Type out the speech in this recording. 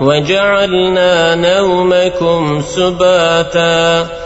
وجعلنا نومكم سباتا.